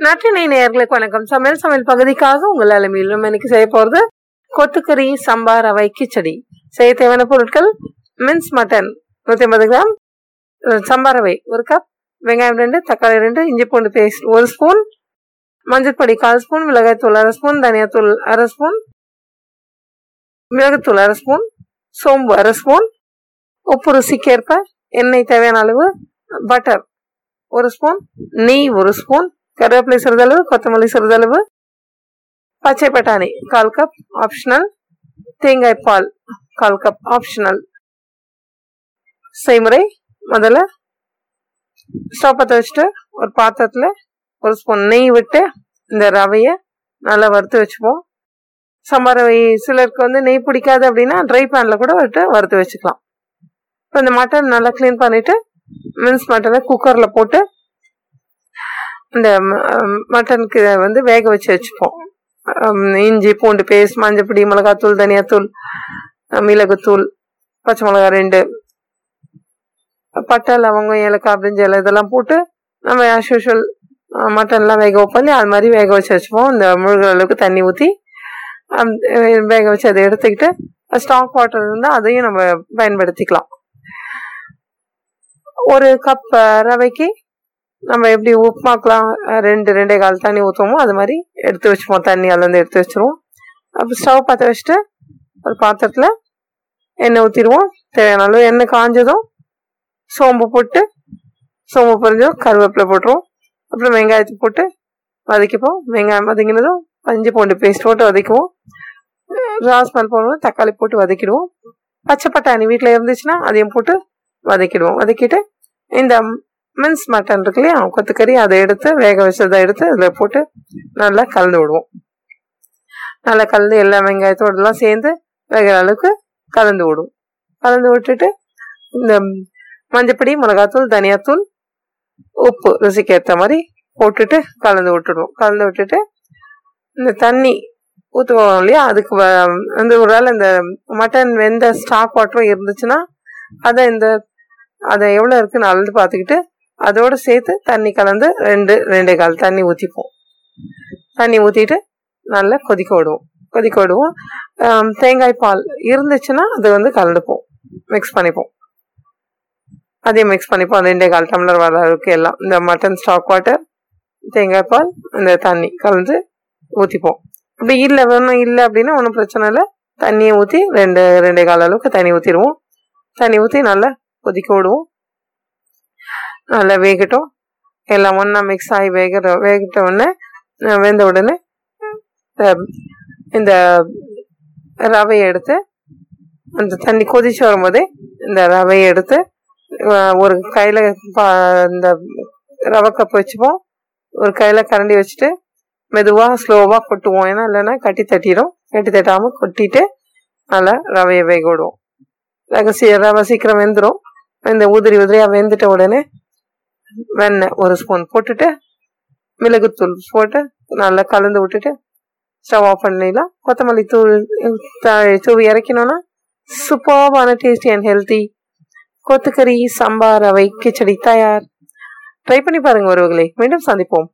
நற்றினை நேர்களுக்கு வணக்கம். சமையல் சமையல் பகுதிக்காக உங்கள் அலுமையிலும் இன்னைக்கு செய்ய போகிறது கொத்துக்கறி சம்பார் அவை கிச்சடி. செய்ய தேவையான பொருட்கள் மின்ஸ் மட்டன் நூற்றி ஐம்பது கிராம் சம்பார் அவை ரவை ஒரு கப் வெங்காயம் ரெண்டு தக்காளி ரெண்டு இஞ்சி பூண்டு பேஸ்ட் ஒரு ஸ்பூன் மஞ்சள் பொடி கால் ஸ்பூன் மிளகாய்த்தூள் அரை ஸ்பூன் தனியாத்தூள் அரை ஸ்பூன் மிளகுத்தூள் அரை ஸ்பூன் சோம்பு அரை ஸ்பூன் உப்பு ருசிக்கேற்ப எண்ணெய் தேவையான அளவு பட்டர் ஒரு ஸ்பூன் நெய் ஒரு ஸ்பூன் கருவேப்பிலை சிறிதளவு கொத்தமல்லி சிறிதளவு பச்சை பட்டாணி கால் கப் ஆப்ஷனல் தேங்காய் பால் கால் கப் ஆப்ஷனல் செய்முறை முதல்ல ஸ்டவ் பற்ற வச்சுட்டு ஒரு பாத்திரத்தில் ஒரு ஸ்பூன் நெய் விட்டு இந்த ரவையை நல்லா வறுத்து வச்சுப்போம். சம்பார் ரவை சிலருக்கு வந்து நெய் பிடிக்காது அப்படின்னா ட்ரை பேனில் கூட விட்டு வறுத்து வச்சுக்கலாம். இப்போ இந்த மட்டன் நல்லா க்ளீன் பண்ணிவிட்டு மின்ஸ் மட்டனை குக்கரில் போட்டு இந்த மட்டனுக்கு வந்து வேக வச்சு வச்சுப்போம். இஞ்சி பூண்டு பேஸ்ட் மஞ்சப்பொடி மிளகாத்தூள் தனியாத்தூள் மிளகுத்தூள் பச்சை மிளகா ரெண்டு பட்டை லவங்கம் ஏலக்காய் பிரிஞ்சல் இதெல்லாம் போட்டு நம்ம ஆஸ் யூஷுவல் மட்டன்லாம் வேக வைப்போம் அது மாதிரி வேக வச்சு வச்சுப்போம். இந்த முழுகிற அளவுக்கு தண்ணி ஊற்றி வேக வச்சு அதை எடுத்துக்கிட்டு ஸ்டாக் வாட்டர் இருந்தால் அதையும் நம்ம பயன்படுத்திக்கலாம். ஒரு கப் ரவைக்கு நம்ம எப்படி உப்புமாக்கெலாம் ரெண்டு ரெண்டே கால் தண்ணி ஊற்றுவோமோ அது மாதிரி எடுத்து வச்சுப்போம். தண்ணி அதுலேருந்து எடுத்து வச்சுருவோம். அப்போ ஸ்டவ் பற்ற வச்சுட்டு ஒரு பாத்திரத்தில் எண்ணெய் ஊற்றிடுவோம் தேவையான அளவு எண்ணெய் காஞ்சதும் சோம்பு போட்டு சோம்பு பொறிஞ்சதும் கருவேப்பிலை போட்டுருவோம். அப்புறம் வெங்காயத்தை போட்டு வதக்கிப்போம். வெங்காயம் வதங்கினதும் பஞ்சு பூண்டு பேஸ்ட் போட்டு வதக்குவோம். ராஸ்மல் போடுவோம் தக்காளி போட்டு வதக்கிடுவோம். பச்சை பட்டாணி வீட்டில் இருந்துச்சுன்னா அதையும் போட்டு வதக்கிடுவோம். வதக்கிட்டு இந்த மின்ஸ் மட்டன் இருக்கு இல்லையா? கொத்துக்கறி அதை எடுத்து வேக வச்சதை எடுத்து அதில் போட்டு நல்லா கலந்து விடுவோம். நல்லா கலந்து எல்லா வெங்காயத்தோடலாம் சேர்ந்து வேகிற அளவுக்கு கலந்து விடுவோம் கலந்து விட்டுட்டு இந்த மஞ்சப்பொடி மிளகாத்தூள் தனியாத்தூள் உப்பு ருசிக்கு ஏற்ற மாதிரி போட்டுட்டு கலந்து விட்டுடுவோம். கலந்து விட்டுட்டு இந்த தண்ணி ஊற்றுவோம் இல்லையா? அதுக்கு வந்து ஒரு வேளை இந்த மட்டன் வெந்த ஸ்டாக் வாட்டரும் இருந்துச்சுன்னா அதை இந்த அதை எவ்வளோ இருக்குன்னு அளந்து பார்த்துக்கிட்டு அதோடு சேர்த்து தண்ணி கலந்து ரெண்டு ரெண்டே கால் தண்ணி ஊற்றிப்போம் தண்ணி ஊற்றிட்டு நல்லா கொதிக்க விடுவோம். கொதிக்க விடுவோம். தேங்காய் பால் இருந்துச்சுன்னா அதை வந்து கலந்துப்போம். மிக்ஸ் பண்ணிப்போம். அதையும் மிக்ஸ் பண்ணிப்போம். ரெண்டே கால் டம்ளர் வர அளவுக்கு எல்லாம். இந்த மட்டன் ஸ்டாக் வாட்டர் தேங்காய் பால் இந்த தண்ணி கலந்து ஊற்றிப்போம் அப்படி இல்லை வேணும் இல்லை அப்படின்னா ஒன்றும் பிரச்சனை இல்லை. தண்ணியை ஊற்றி ரெண்டு ரெண்டே கால் அளவுக்கு தண்ணி ஊற்றிடுவோம் தண்ணி ஊற்றி நல்லா கொதிக்க விடுவோம். நல்லா வேகட்டும். எல்லாம் ஒன்றா மிக்ஸ் ஆகி வேகிற வேகிட்ட உடனே வெந்த உடனே இந்த ரவையை எடுத்து அந்த தண்ணி கொதிச்சு வரும்போதே இந்த ரவையை எடுத்து ஒரு கையில் இந்த ரவை கப் வச்சுப்போம். ஒரு கையில் கரண்டி வச்சுட்டு மெதுவாக ஸ்லோவாக கொட்டுவோம். ஏன்னா இல்லைன்னா கட்டி தட்டிடும். கட்டி தட்டாமல் கொட்டிட்டு நல்லா ரவையை வேக விடுவோம். ரகசிய ரவை சீக்கிரம் வெந்துடும் இந்த உதிரி உதிரியாக வெந்துட்ட உடனே வெண்ணெய் ஒரு ஸ்பூன் போட்டுட்டு மிளகுத்தூள் போட்டு நல்லா கலந்து விட்டுட்டு ஸ்டவ் ஆஃப் பண்ணிடலாம். கொத்தமல்லி தூள் தூவி இறக்கணும்னா சூப்பர்பான டேஸ்டி அண்ட் ஹெல்த்தி கொத்துக்கறி சம்பார் அவை கிச்சடி தயார். ட்ரை பண்ணி பாருங்க ஒருவர்களை மீண்டும் சந்திப்போம்.